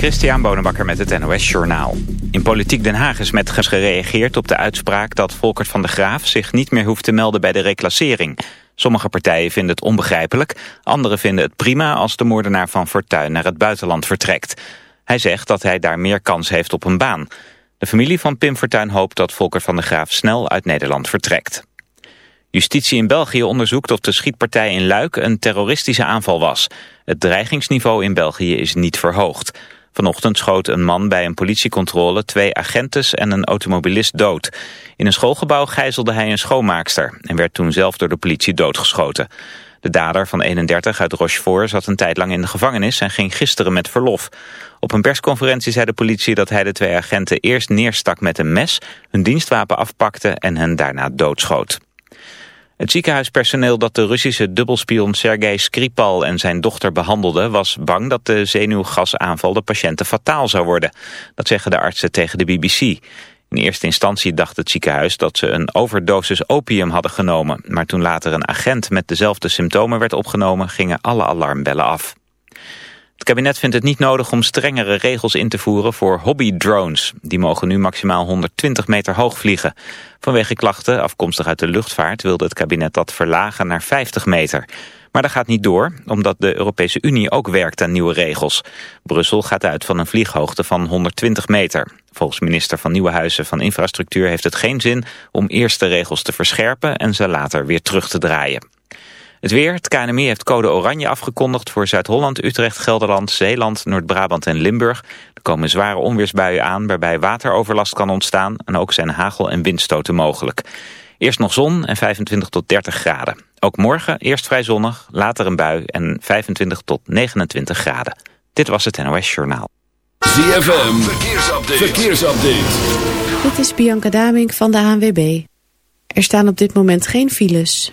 Christian Bonenbakker met het NOS Journaal. In Politiek Den Haag is met gereageerd op de uitspraak dat Volkert van de Graaf zich niet meer hoeft te melden bij de reclassering. Sommige partijen vinden het onbegrijpelijk, anderen vinden het prima als de moordenaar van Fortuyn naar het buitenland vertrekt. Hij zegt dat hij daar meer kans heeft op een baan. De familie van Pim Fortuyn hoopt dat Volkert van de Graaf snel uit Nederland vertrekt. Justitie in België onderzoekt of de schietpartij in Luik een terroristische aanval was. Het dreigingsniveau in België is niet verhoogd. Vanochtend schoot een man bij een politiecontrole twee agentes en een automobilist dood. In een schoolgebouw gijzelde hij een schoonmaakster en werd toen zelf door de politie doodgeschoten. De dader van 31 uit Rochefort zat een tijd lang in de gevangenis en ging gisteren met verlof. Op een persconferentie zei de politie dat hij de twee agenten eerst neerstak met een mes, hun dienstwapen afpakte en hen daarna doodschoot. Het ziekenhuispersoneel dat de Russische dubbelspion Sergei Skripal en zijn dochter behandelde... was bang dat de zenuwgasaanval de patiënten fataal zou worden. Dat zeggen de artsen tegen de BBC. In eerste instantie dacht het ziekenhuis dat ze een overdosis opium hadden genomen. Maar toen later een agent met dezelfde symptomen werd opgenomen... gingen alle alarmbellen af. Het kabinet vindt het niet nodig om strengere regels in te voeren voor hobbydrones. Die mogen nu maximaal 120 meter hoog vliegen. Vanwege klachten afkomstig uit de luchtvaart wilde het kabinet dat verlagen naar 50 meter. Maar dat gaat niet door, omdat de Europese Unie ook werkt aan nieuwe regels. Brussel gaat uit van een vlieghoogte van 120 meter. Volgens minister van Nieuwenhuizen van Infrastructuur heeft het geen zin om eerst de regels te verscherpen en ze later weer terug te draaien. Het weer, het KNMI heeft code oranje afgekondigd voor Zuid-Holland, Utrecht, Gelderland, Zeeland, Noord-Brabant en Limburg. Er komen zware onweersbuien aan waarbij wateroverlast kan ontstaan en ook zijn hagel- en windstoten mogelijk. Eerst nog zon en 25 tot 30 graden. Ook morgen eerst vrij zonnig, later een bui en 25 tot 29 graden. Dit was het NOS Journaal. ZFM, verkeersupdate. verkeersupdate. Dit is Bianca Damink van de ANWB. Er staan op dit moment geen files.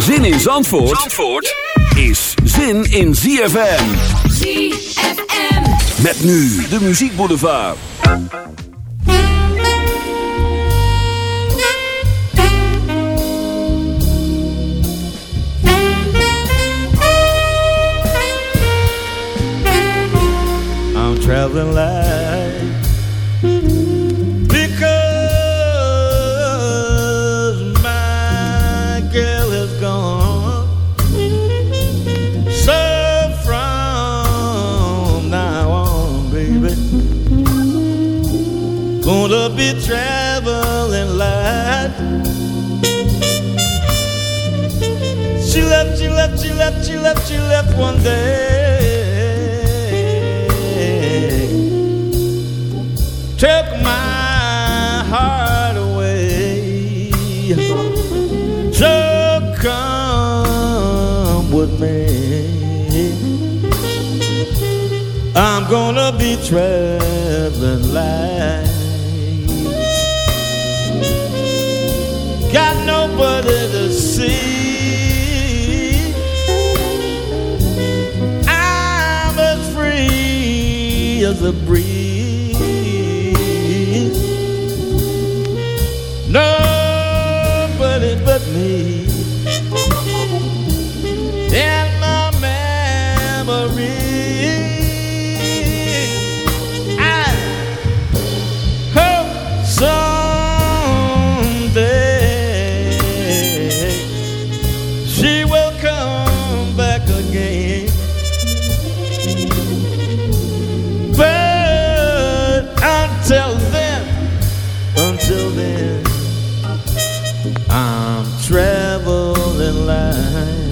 Zin in Zandvoort, Zandvoort is zin in ZFM. ZFM. Met nu de Muziek Boulevard. I'm traveling light she left, she left, she left, one day. Took my heart away. So come with me. I'm gonna be traveling light. Got nobody to see. A breeze. I'm traveling light.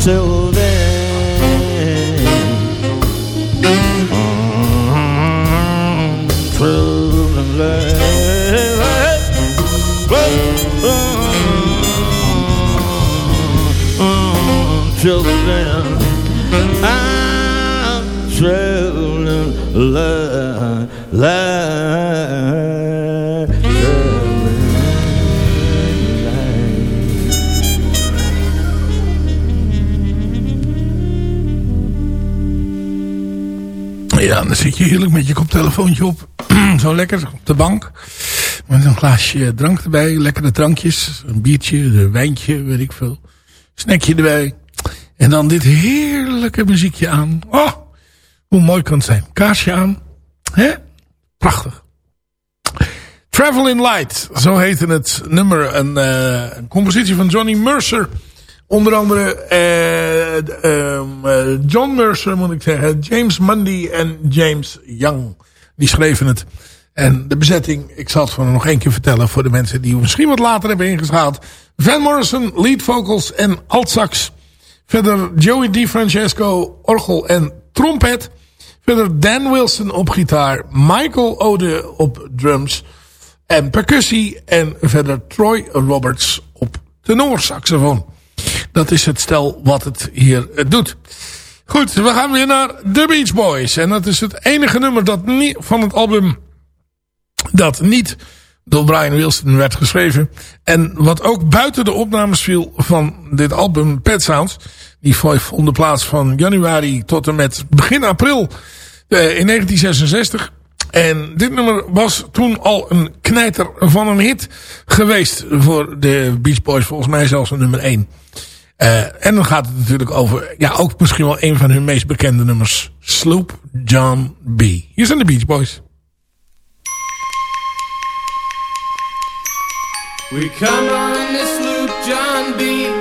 Until then. Traveling light. Until then, I'm traveling light, light, zit je heerlijk met je koptelefoontje op. Zo lekker op de bank. Met een glaasje drank erbij. Lekkere drankjes. Een biertje, een wijntje, weet ik veel. Snackje erbij. En dan dit heerlijke muziekje aan. Oh, hoe mooi kan het zijn. Kaarsje aan. hè? Prachtig. Travel in Light. Zo heette het nummer. Een, eh, een compositie van Johnny Mercer. Onder andere eh, ehm, eh, John Mercer moet ik zeggen. James Mundy en James Young. Die schreven het. En de bezetting, ik zal het gewoon nog één keer vertellen voor de mensen die misschien wat later hebben ingeschaald. Van Morrison, lead vocals en altsax. Verder Joey DiFrancesco, orgel en trompet. Verder Dan Wilson op gitaar. Michael Ode op drums en percussie. En verder Troy Roberts op tenorsaxofoon. Dat is het stel wat het hier eh, doet. Goed, we gaan weer naar The Beach Boys. En dat is het enige nummer dat niet, van het album dat niet door Brian Wilson werd geschreven. En wat ook buiten de opnames viel van dit album Pet Sounds. Die vonden plaats van januari tot en met begin april eh, in 1966. En dit nummer was toen al een knijter van een hit geweest voor de Beach Boys. Volgens mij zelfs een nummer 1. Uh, en dan gaat het natuurlijk over, ja, ook misschien wel een van hun meest bekende nummers. Sloop John B. Hier zijn de Beach Boys. We come on this sloop, John B.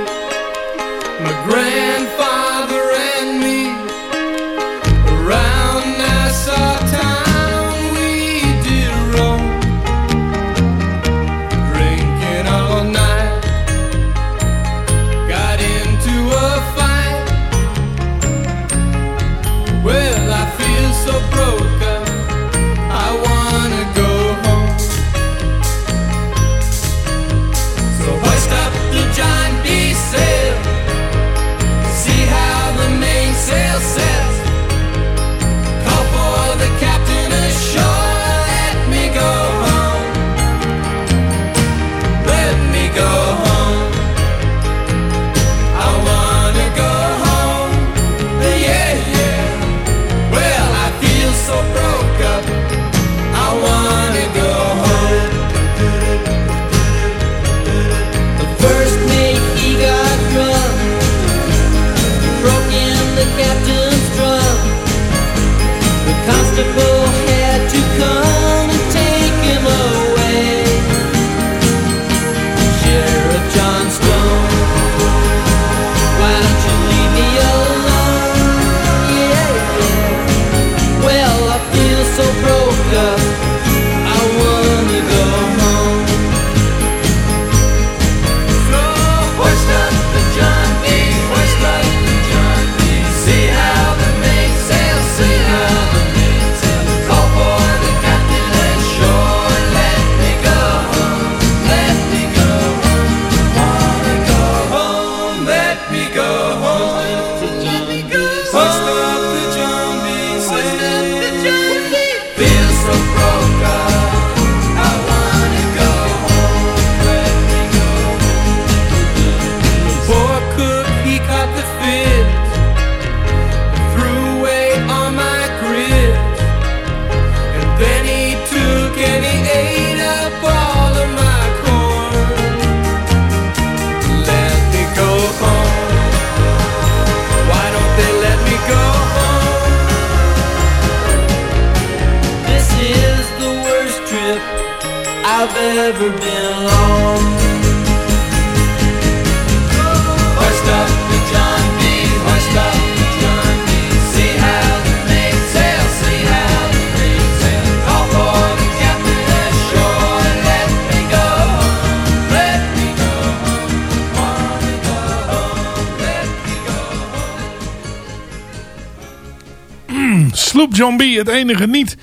John B. Het enige niet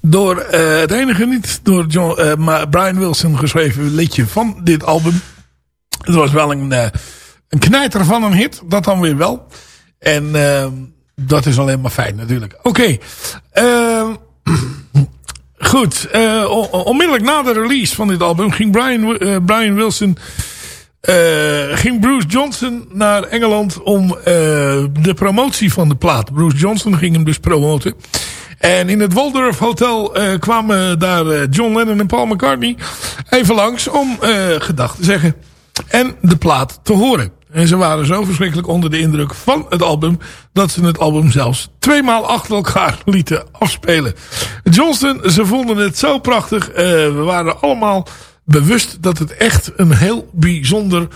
door, eh, het enige niet door John, maar Brian Wilson geschreven liedje van dit album. Het was wel een, eh, een knijter van een hit. Dat dan weer wel. En eh, dat is alleen maar fijn natuurlijk. Oké. eh, goed. on- onmiddellijk na de release van dit album ging Brian, Brian Wilson... eh, ging Bruce Johnson naar Engeland om eh, de promotie van de plaat. Bruce Johnson ging hem dus promoten. En in het Waldorf Hotel eh, kwamen daar John Lennon en Paul McCartney even langs om gedag te zeggen. En de plaat te horen. En ze waren zo verschrikkelijk onder de indruk van het album... dat ze het album zelfs tweemaal achter elkaar lieten afspelen. Johnston, ze vonden het zo prachtig. We waren allemaal bewust dat het echt een heel bijzonder...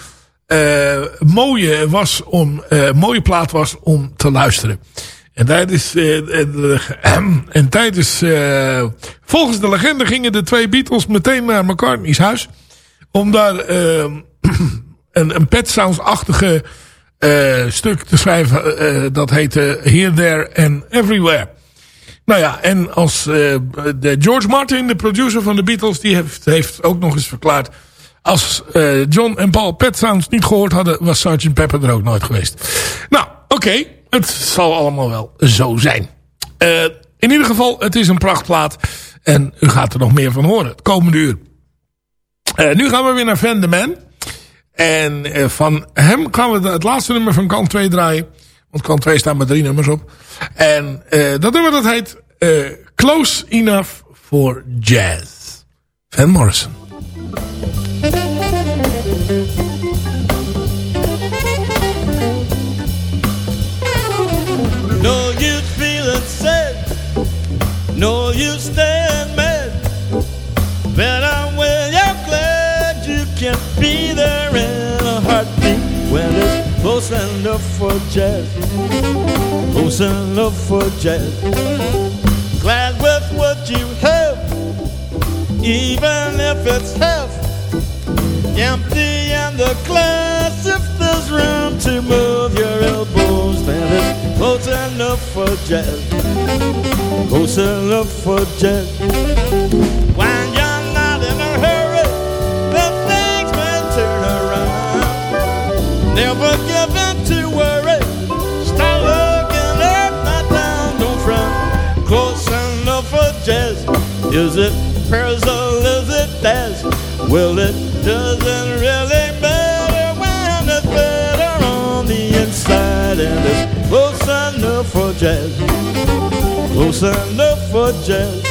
eh, mooie, was om, eh, mooie plaat was om te luisteren. En tijdens, eh, eh, en tijdens volgens de legende gingen de twee Beatles meteen naar McCartney's huis. Om daar eh, een, een Pet Sounds-achtige stuk te schrijven. dat heette Here, There and Everywhere. Nou ja, en als eh, de George Martin, de producer van de Beatles, die heeft, heeft ook nog eens verklaard. Als eh, John en Paul Pet Sounds niet gehoord hadden, was Sgt. Pepper er ook nooit geweest. Nou, oké, het zal allemaal wel zo zijn. Eh, in ieder geval, het is een prachtplaat. En u gaat er nog meer van horen, het komende uur. Nu gaan we weer naar Van de Man. En van hem gaan we het laatste nummer van kant 2 draaien. Want kant 2 staan maar drie nummers op. En eh, dat nummer dat heet eh, Close Enough for Jazz. Van Morrison. No use feeling sad, no use staying close enough for jazz, close enough for jazz. Glad with what you have, even if it's half empty and the glass. If there's room to move your elbows, then it's close enough for jazz. Close enough for jazz. Is it personal? Is it dash? Well, it doesn't really matter when it's better on the inside and it's close enough for jazz. Close enough for jazz.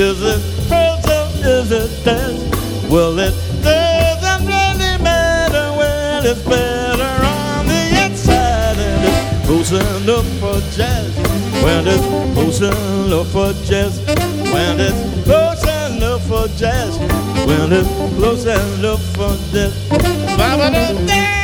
Is it up, is it dance? Well, it doesn't really matter when it's better on the inside. And it's close enough for jazz. When it's close enough for jazz. When it's close enough for jazz. When it's close enough for jazz.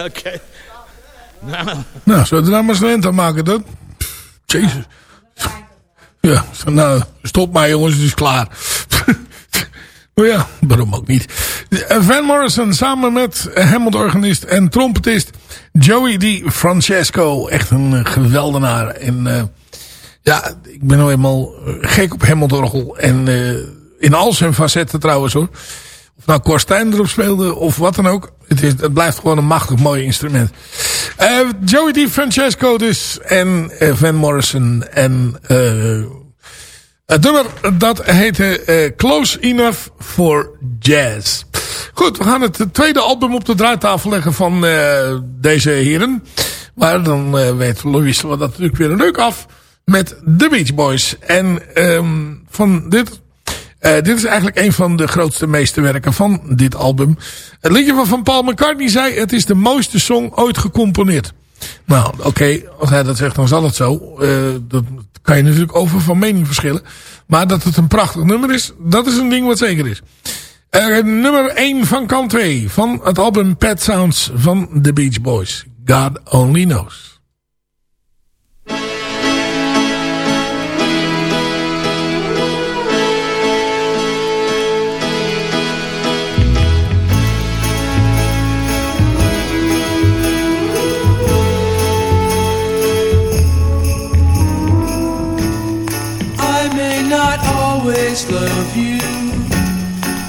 Oké. Nou, Nou, zullen we er nou maar snel aan maken dan? Jezus. Ja, nou, stop maar jongens, het is klaar. maar ja, waarom ook niet. Van Morrison samen met Hammond-organist en trompetist Joey Di Francesco. Echt een eh, geweldenaar. En eh, ja, ik ben nou eenmaal eh, gek op Hammond-orgel. En in al zijn facetten trouwens hoor. Of nou Korstijn erop speelde of wat dan ook. Het, is, het blijft gewoon een machtig mooi instrument. Joey Di Francesco dus. En Van Morrison. En het nummer dat heette Close Enough for Jazz. Goed, we gaan het tweede album op de draaitafel leggen van eh, deze heren. Maar dan eh, weet Louis we dat natuurlijk weer leuk af. Met The Beach Boys. En ehm, van dit eh, dit is eigenlijk een van de grootste meesterwerken van dit album. Het liedje van Van Paul McCartney zei... het is de mooiste song ooit gecomponeerd. Nou, oké, als hij dat zegt, dan zal het zo. Eh, dat kan je natuurlijk over van mening verschillen. Maar dat het een prachtig nummer is, dat is een ding wat zeker is. Eh, nummer 1 van kant 2 van het album Pet Sounds van The Beach Boys. God Only Knows. I may not always love you,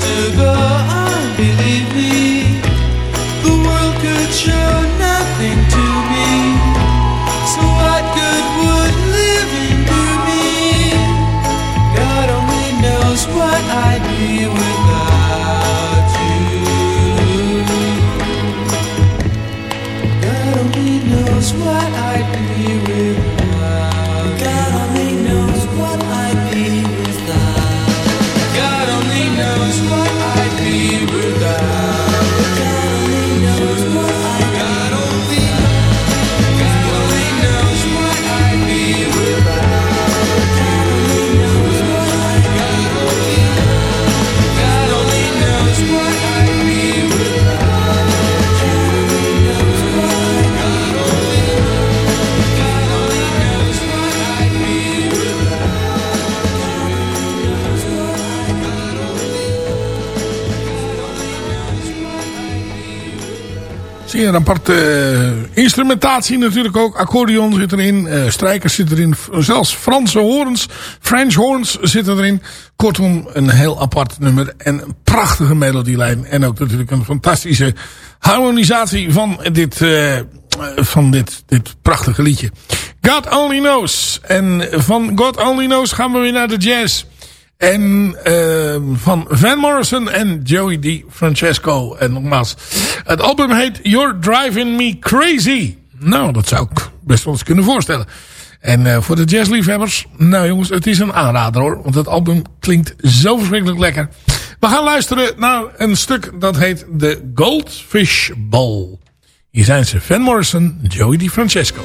to Zeer aparte eh, instrumentatie natuurlijk ook. Accordeon zit erin. eh strijkers zit erin. Zelfs Franse horns. French horns zitten erin. Kortom, een heel apart nummer. En een prachtige melodielijn. En ook natuurlijk een fantastische harmonisatie van dit, eh, van dit, dit prachtige liedje. God Only Knows. En van God Only Knows gaan we weer naar de jazz. En uh, van Van Morrison en Joey Di Francesco. En nogmaals, het album heet You're Driving Me Crazy. Nou, dat zou ik best wel eens kunnen voorstellen. En uh, voor de jazzliefhebbers, nou jongens, het is een aanrader hoor. Want het album klinkt zo verschrikkelijk lekker. We gaan luisteren naar een stuk dat heet The Goldfish Bowl. Hier zijn ze, Van Morrison, Joey Di Francesco.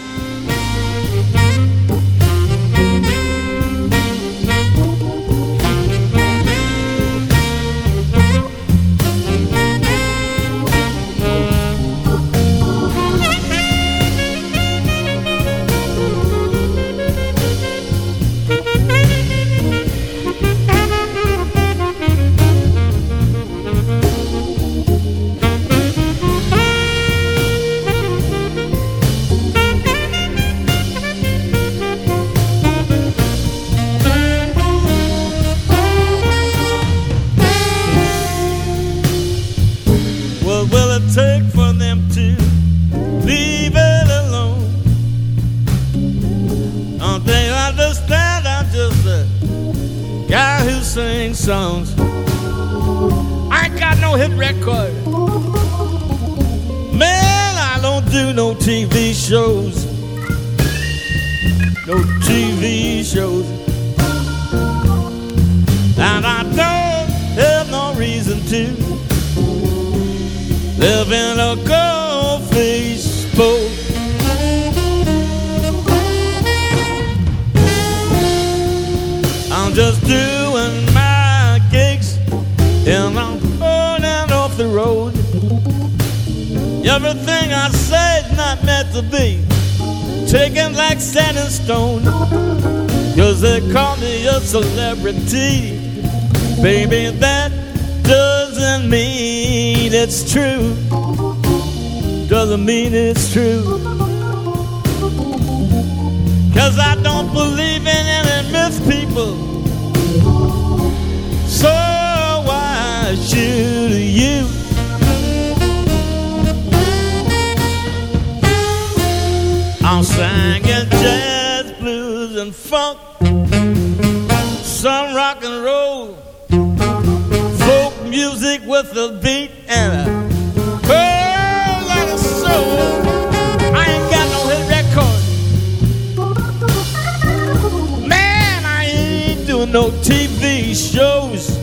TV shows.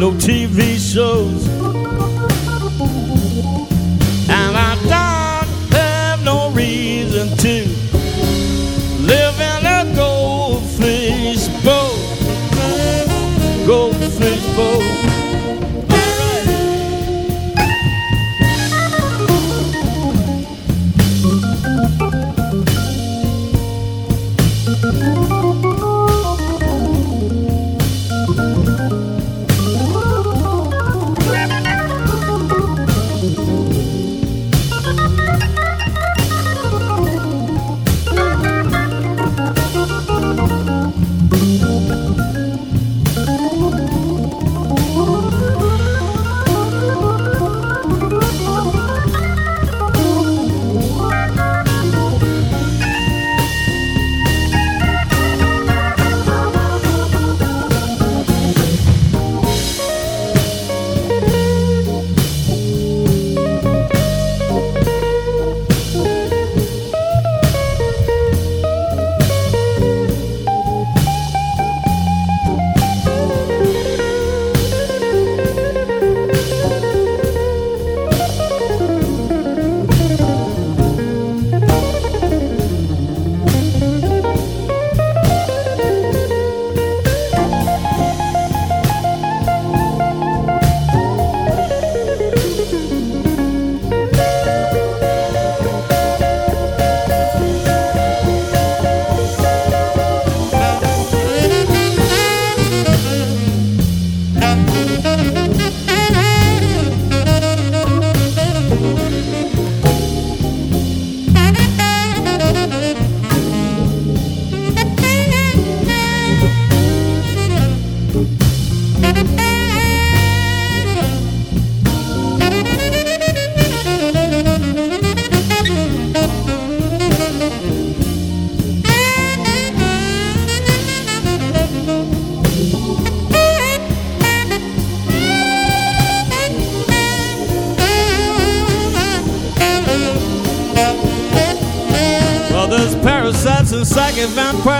No TV shows. And psychic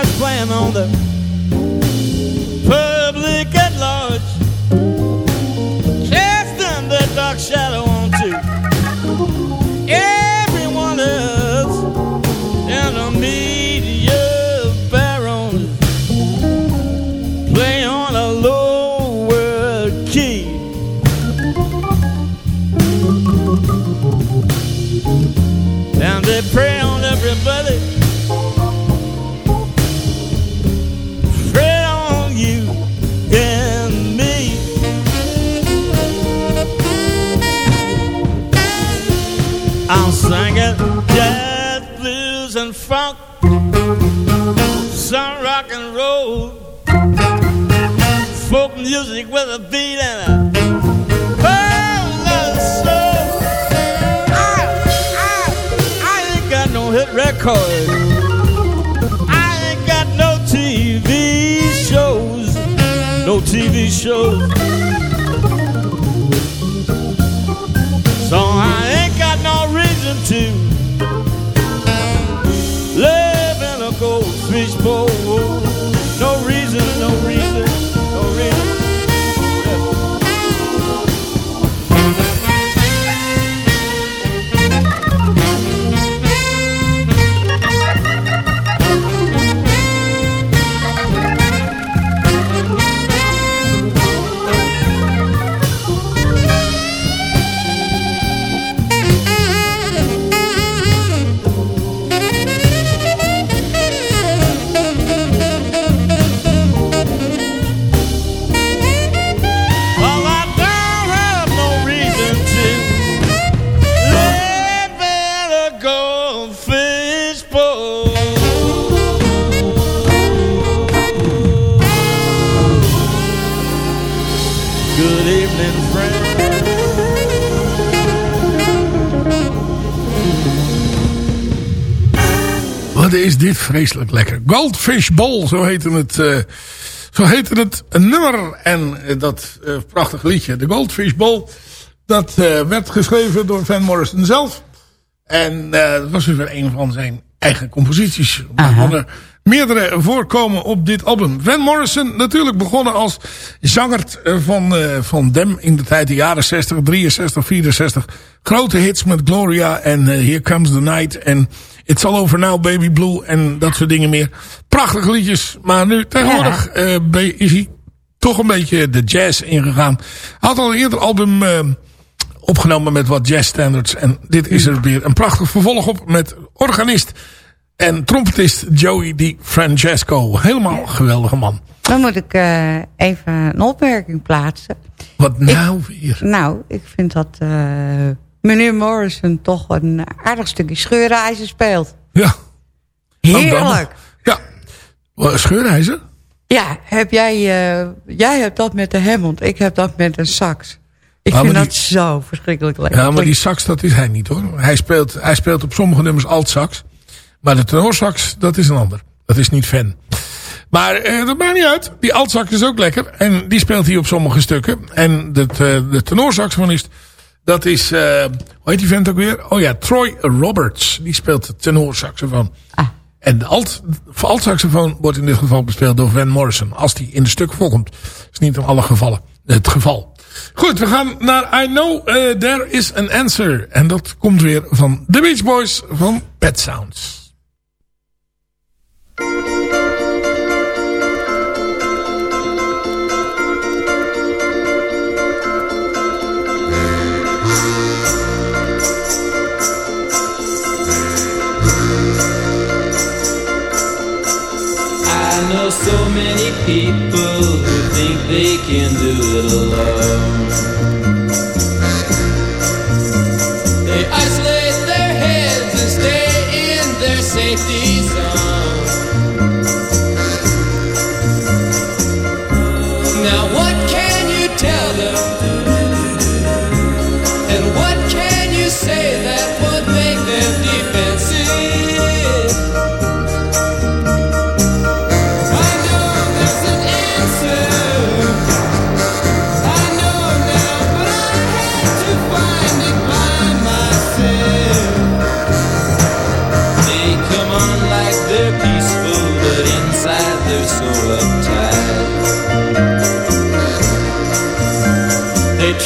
dit vreselijk lekker. Goldfish Bowl, zo heette het, eh, zo heette het nummer. En eh, dat eh, prachtige liedje, de Goldfish Bowl. Dat werd geschreven door Van Morrison zelf. En dat was dus weer een van zijn eigen composities. Waarvan er meerdere voorkomen op dit album. Van Morrison natuurlijk begonnen als zanger van, van Dem in de tijd de jaren 60, 63, 64. Grote hits met Gloria en Here Comes the Night en It's All Over Now Baby Blue en dat soort dingen meer. Prachtige liedjes, maar nu tegenwoordig eh, is hij toch een beetje de jazz ingegaan. Hij had al een eerder album eh, opgenomen met wat jazz standards. En dit is er weer een prachtig vervolg op met organist en trompetist Joey Di Francesco. Helemaal geweldige man. Dan moet ik eh, even een opmerking plaatsen. Wat nou weer? Nou, ik vind dat meneer Morrison toch een aardig stukje scheureizen speelt. Ja. Heerlijk. Ja. Wat, Scheurijzer? Ja, heb jij, eh, jij hebt dat met de Hammond, ik heb dat met een sax. Ik Ah, vind dat zo verschrikkelijk lekker. Ja, maar die sax, dat is hij niet hoor. Hij speelt, hij speelt op sommige nummers alt sax. Maar de tenorsax, dat is een ander. Dat is niet fan. Maar eh, dat maakt niet uit. Die altsax is ook lekker. En die speelt hij op sommige stukken. En de, eh, de tenorsaxofonist, dat is... eh, hoe heet die vent ook weer? Oh ja, Troy Roberts. Die speelt de tenorsaxofoon. En de alt, altsaxofoon wordt in dit geval bespeeld door Van Morrison. Als die in de stukken voorkomt. Dat is niet in alle gevallen het geval. Goed, we gaan naar I Know eh, There Is An Answer. En dat komt weer van The Beach Boys van Pet Sounds. So many people who think they can do it alone.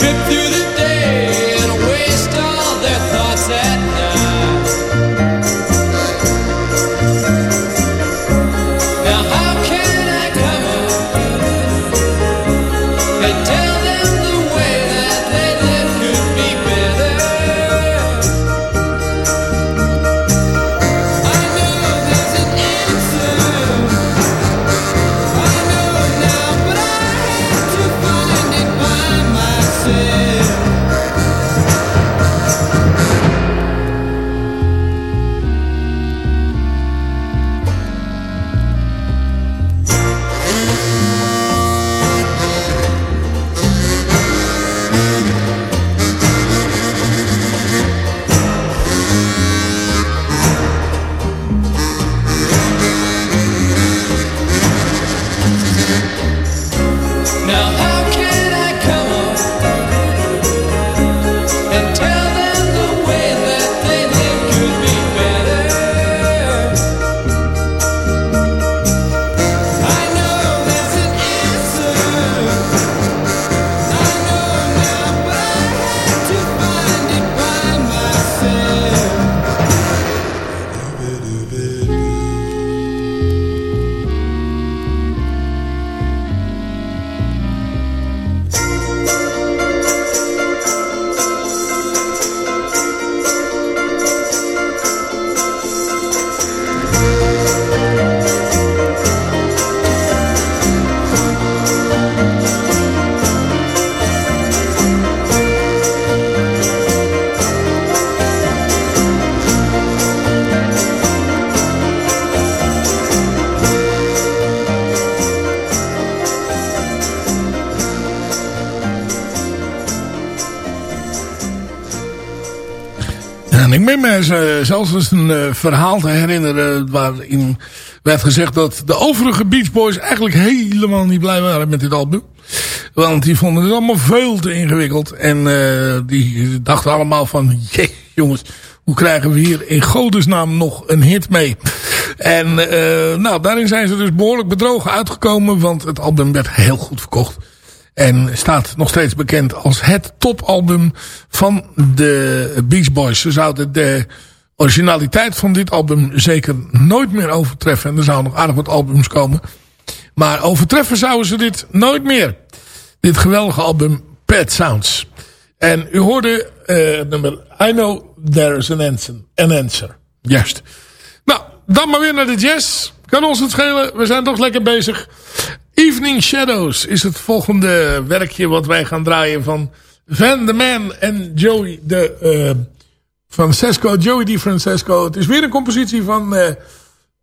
trip through ik meen me eh, zelfs eens een eh, verhaal te herinneren waarin werd gezegd dat de overige Beach Boys eigenlijk helemaal niet blij waren met dit album. Want die vonden het allemaal veel te ingewikkeld. En eh, die dachten allemaal van, jee jongens, hoe krijgen we hier in godesnaam nog een hit mee? En nou, daarin zijn ze dus behoorlijk bedrogen uitgekomen, want het album werd heel goed verkocht. En staat nog steeds bekend als het topalbum van de Beach Boys. Ze zouden de originaliteit van dit album zeker nooit meer overtreffen. En er zouden nog aardig wat albums komen. Maar overtreffen zouden ze dit nooit meer. Dit geweldige album Pet Sounds. En u hoorde uh, nummer I Know There's an Answer. An answer. Juist. Nou, dan maar weer naar de jazz. Kan ons het schelen. We zijn toch lekker bezig. Evening Shadows is het volgende werkje wat wij gaan draaien van Van the Man en Joey de uh, Francesco, Joey Di Francesco. Het is weer een compositie van uh,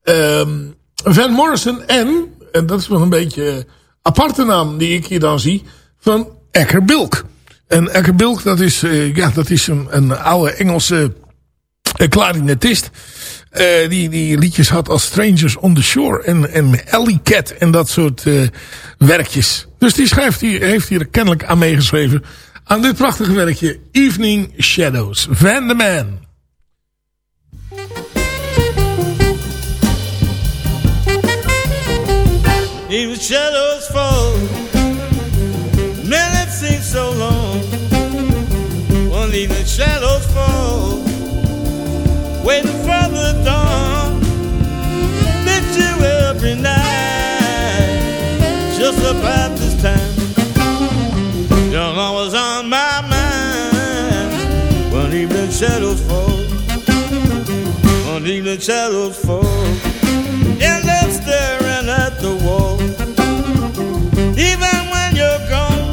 um, Van Morrison en, en dat is wel een beetje aparte naam die ik hier dan zie, van Ecker Bilk. En Ecker Bilk, dat is, uh, ja, dat is een, een oude Engelse klarinetist. Uh, die, die liedjes had als Strangers on the Shore en, en Alley Cat en dat soort uh, werkjes. Dus die schrijft hier, heeft hier kennelijk aan meegeschreven aan dit prachtige werkje Evening Shadows. Van the Man. Even shadows fall. Evening shadows fall. And I'm staring at the wall. Even when you're gone,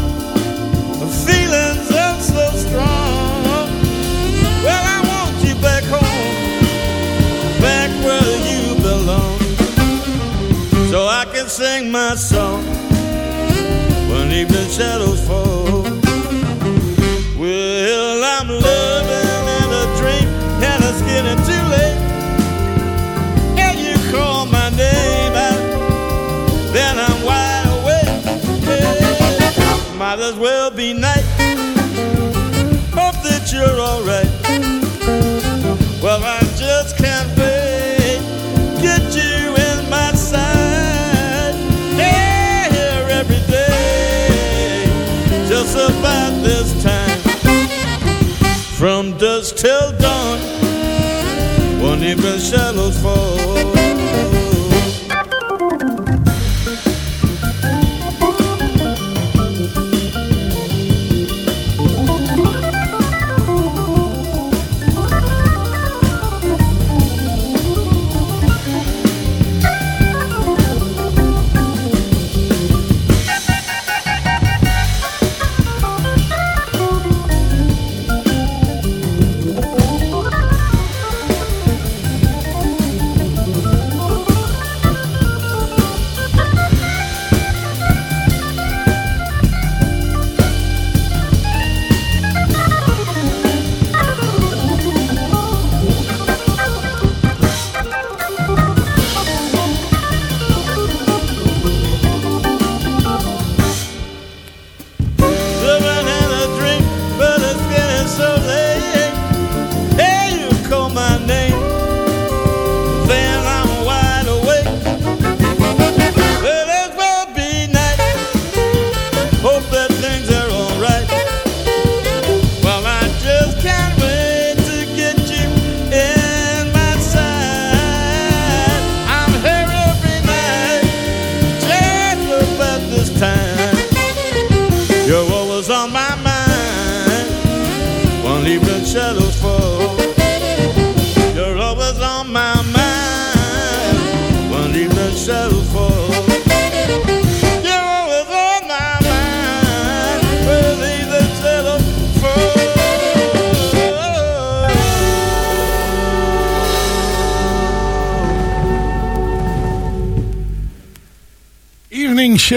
the feelings are so strong. Well, I want you back home, back where you belong. So I can sing my song when evening shadows fall. As well be night. Hope that you're alright. Well, I just can't wait. Get you in my sight. Here every day. Just about this time. From dusk till dawn. Won't even shadows fall.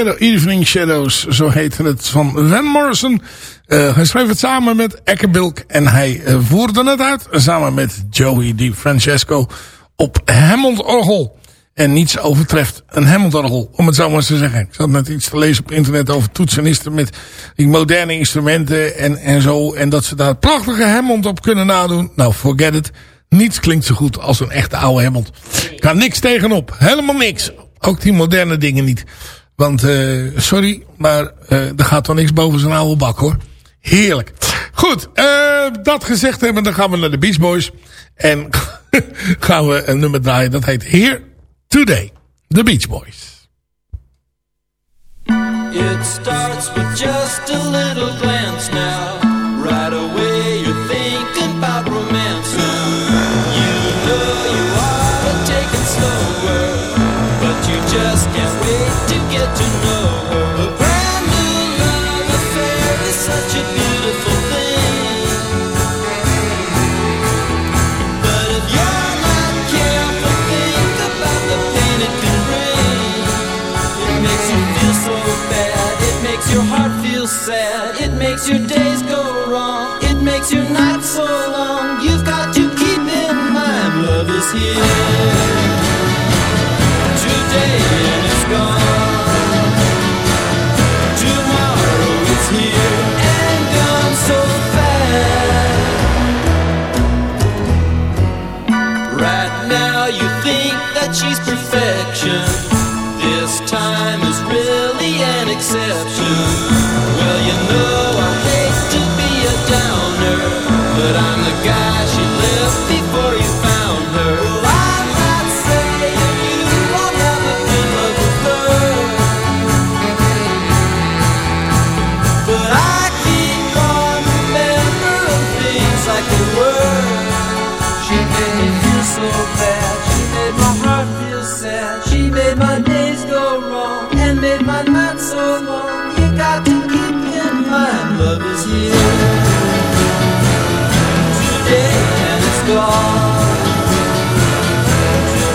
Evening Shadows, zo heette het, van Van Morrison. Uh, hij schreef het samen met Eckerbilk en hij uh, voerde het uit samen met Joey Di Francesco op Hammond-orgel. En niets overtreft een Hammond-orgel, om het zo maar eens te zeggen. Ik zat net iets te lezen op internet over toetsenisten met die moderne instrumenten en, en zo. En dat ze daar prachtige Hammond op kunnen nadoen. Nou, forget it. Niets klinkt zo goed als een echte oude Hammond. Kan niks tegenop. Helemaal niks. Ook die moderne dingen niet. Want, uh, sorry, maar uh, er gaat wel niks boven zijn oude bak hoor. Heerlijk. Goed, uh, dat gezegd hebben, dan gaan we naar de Beach Boys. En gaan we een nummer draaien. Dat heet Here Today. The Beach Boys. It starts with just a little glance. Makes your nights so long. You've got to keep in mind love is here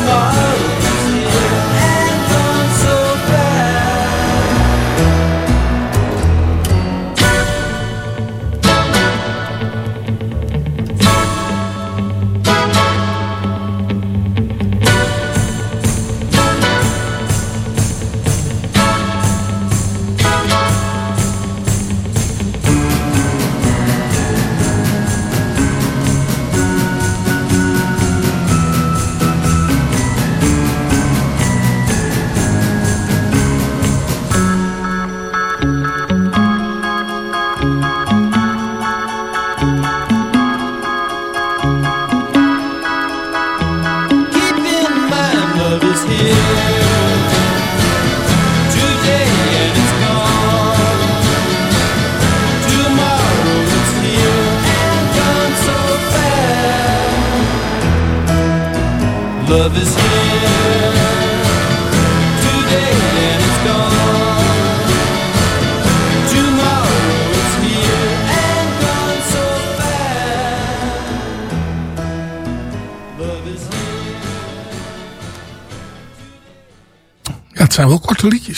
나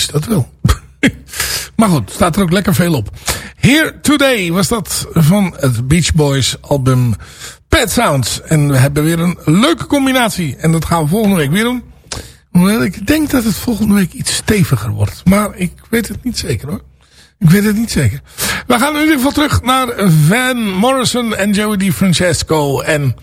dat wel. maar goed, staat er ook lekker veel op. Here Today was dat van het Beach Boys album Pet Sounds. En we hebben weer een leuke combinatie. En dat gaan we volgende week weer doen. Ik denk dat het volgende week iets steviger wordt. Maar ik weet het niet zeker hoor. Ik weet het niet zeker. We gaan in ieder geval terug naar Van Morrison en Joey Di Francesco. En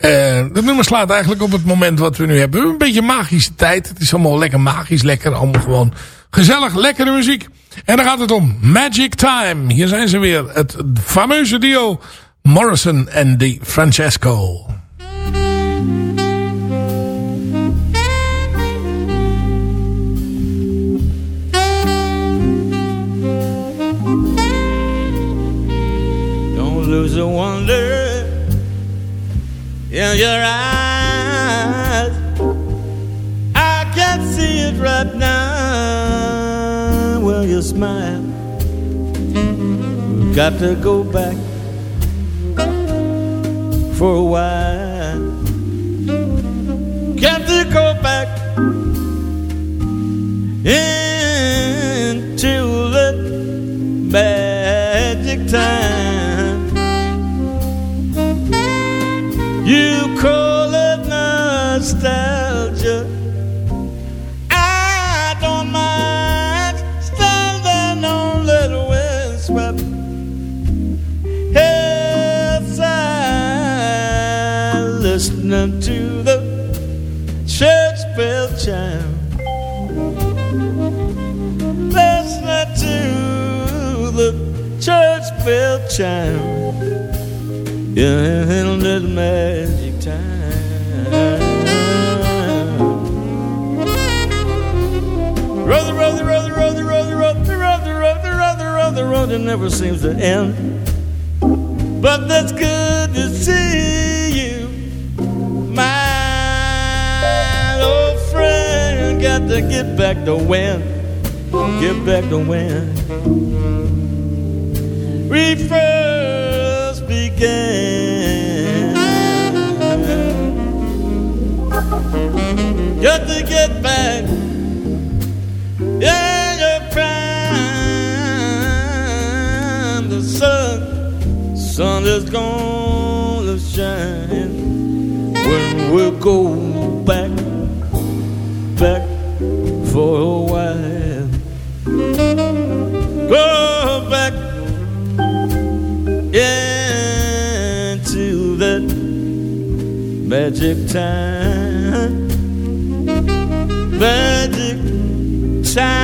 eh het nummer slaat eigenlijk op het moment wat we nu hebben. Een beetje magische tijd. Het is allemaal lekker magisch, lekker. Allemaal gewoon gezellig, lekkere muziek. En dan gaat het om Magic Time. Hier zijn ze weer. Het fameuze duo Morrison en Di Francesco. Don't lose the wonder in your eyes. I can see it right now. Well, you smile. We've got to go back for a while. Got to go back into the magic time. You call it nostalgia. I don't mind standing on that windswept hillside, listening to the church bell chime. Listening to the church bell chime. Road, the road, the road, the road, the road, the road, the road, the road, it never seems to end. But that's good to see you, my old friend. Got to get back to when, get back to when we began. Got to get back. Yeah, your prime. The sun, sun is gonna shine when we go magic time, magic time.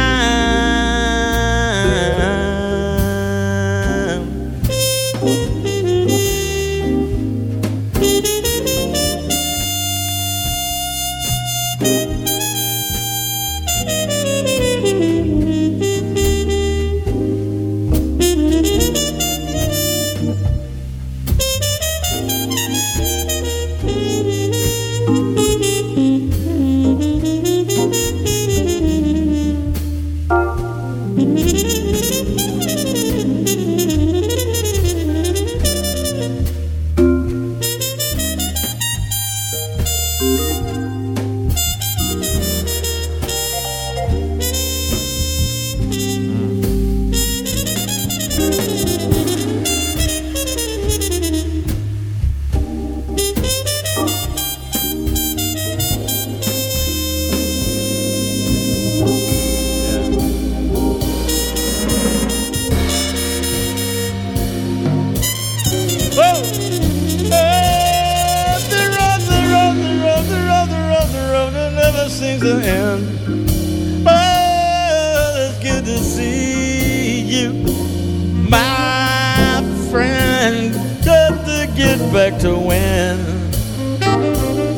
Get back to when,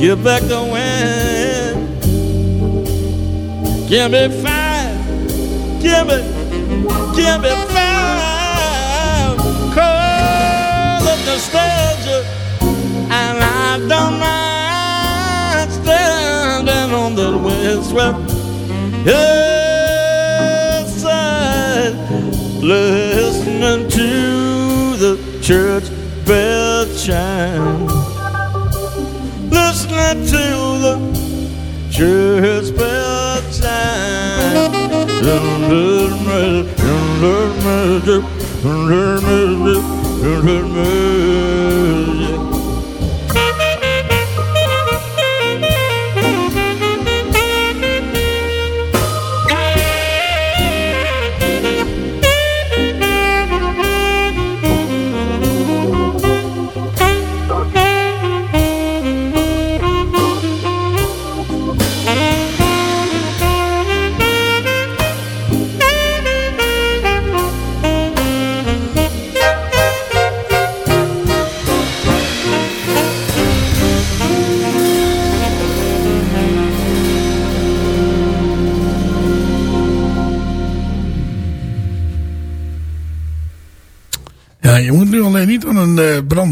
get back to when. Give me five, give me, give me five. Call it nostalgia, and I don't mind standing on that windswept hillside, listening to the church bell chime, listening to the church bell chime. Ja,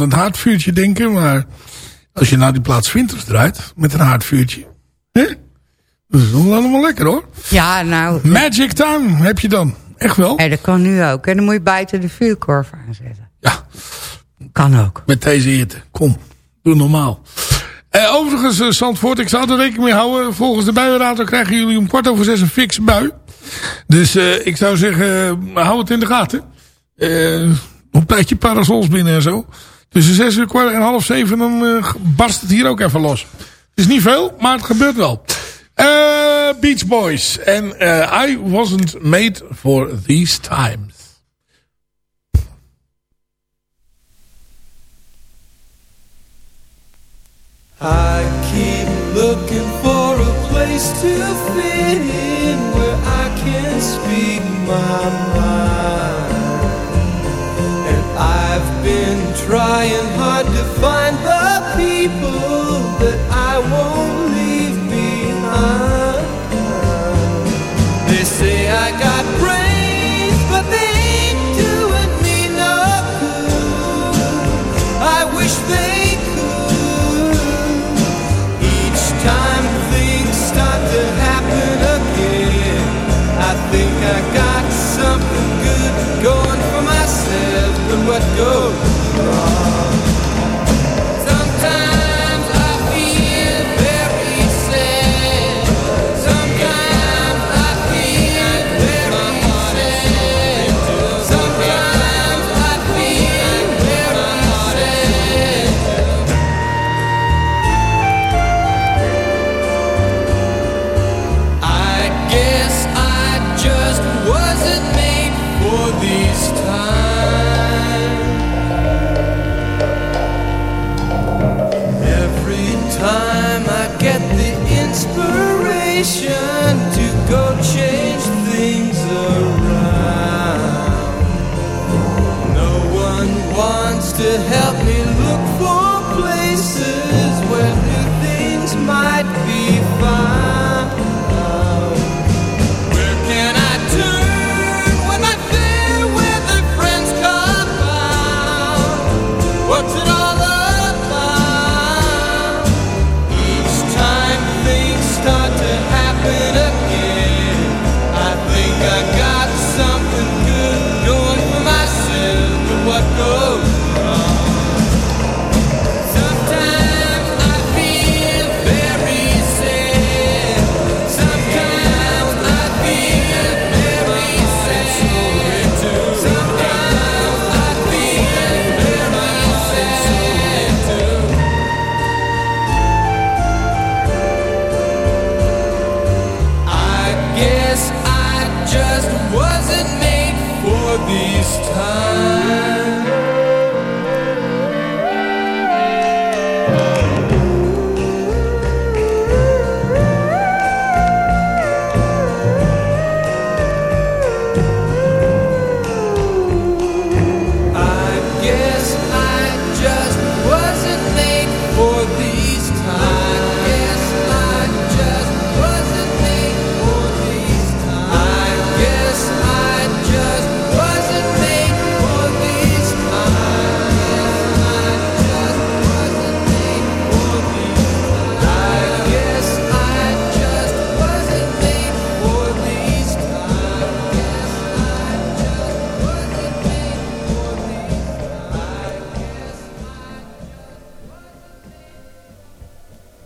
eh, brandend haardvuurtje denken. Maar als je naar die plaats Winters draait met een haardvuurtje. Hè? Dat is allemaal lekker hoor. Ja, nou... Magic Time heb je dan. Echt wel. Ja, dat kan nu ook. En dan moet je buiten de vuurkorf aanzetten. Ja. Kan ook. Met deze hitte. Kom, doe normaal. Eh, overigens, eh, Zandvoort, ik zou er rekening mee houden. Volgens de buienraad krijgen jullie om kwart over zes een fikse bui. Dus eh, ik zou zeggen, hou het in de gaten. Eh een tijdje parasols binnen en zo. Tussen zes uur en half zeven dan eh, barst het hier ook even los. Het is niet veel, maar het gebeurt wel. Eh Beach Boys. En eh, I wasn't made for these times. I keep looking for a place to fit in where I can speak my mind. Been trying hard to find the people that I won't leave behind. They say I got brains, but they ain't doing me no good. I wish they could. Each time things start to happen again, I think I got something good going for myself. But what goes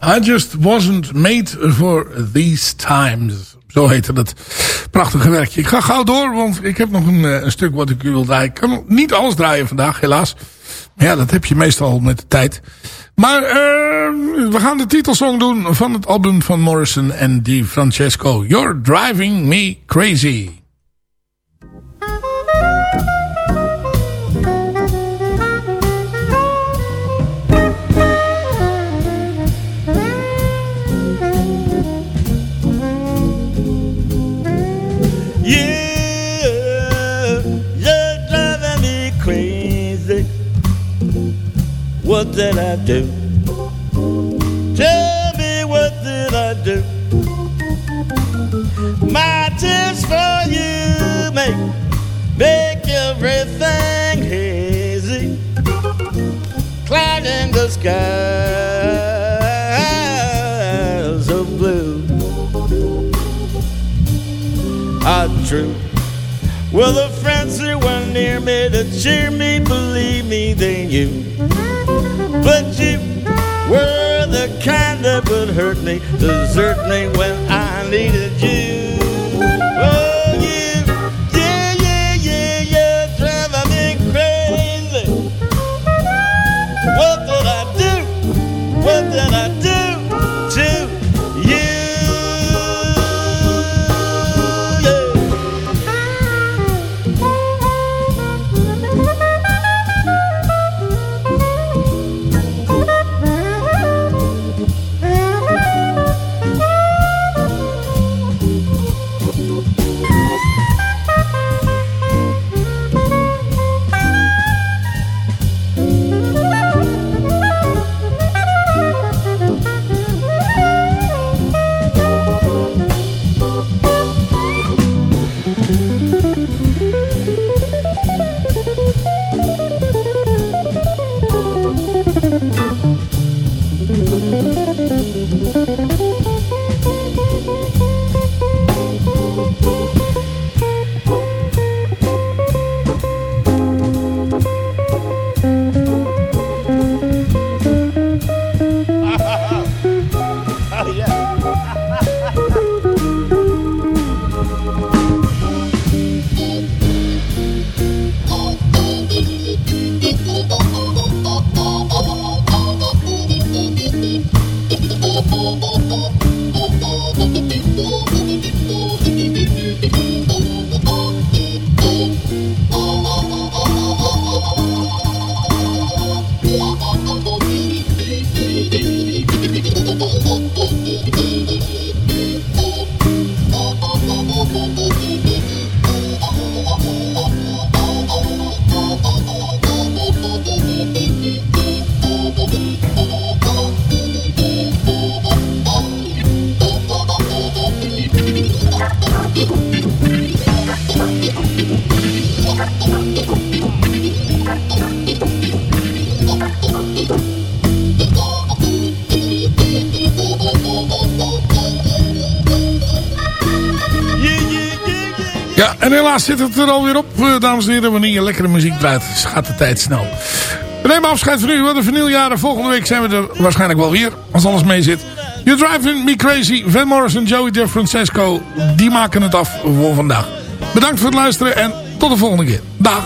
I just wasn't made for these times. Zo heette dat prachtige werkje. Ik ga gauw door, want ik heb nog een, eh, een stuk wat ik u wil draaien. Ik kan niet alles draaien vandaag, helaas. Maar ja, dat heb je meestal met de tijd. Maar eh, we gaan de titelsong doen van het album van Morrison en Di Francesco. You're Driving Me Crazy. Did I do? Tell me what did I do? My tears for you make make everything hazy. Cloud in the skies of blue are true. Well, the friends who were near me to cheer me, believe me, they knew. But you were the kind that would hurt me, desert me when I needed you. Zit het er alweer op, eh, dames en heren. Wanneer je lekkere muziek draait, gaat de tijd snel. We nemen afscheid van u. Wat een vernieljaren. Volgende week zijn we er waarschijnlijk wel weer. Als alles mee zit. You're Driving Me Crazy. Van Morrison, Joey DeFrancesco. Die maken het af voor vandaag. Bedankt voor het luisteren. En tot de volgende keer. Dag.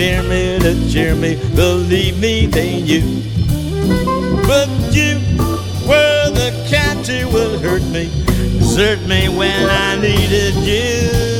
Near me to cheer me, believe me, they knew. But you were the cat who would hurt me, desert me when I needed you. You,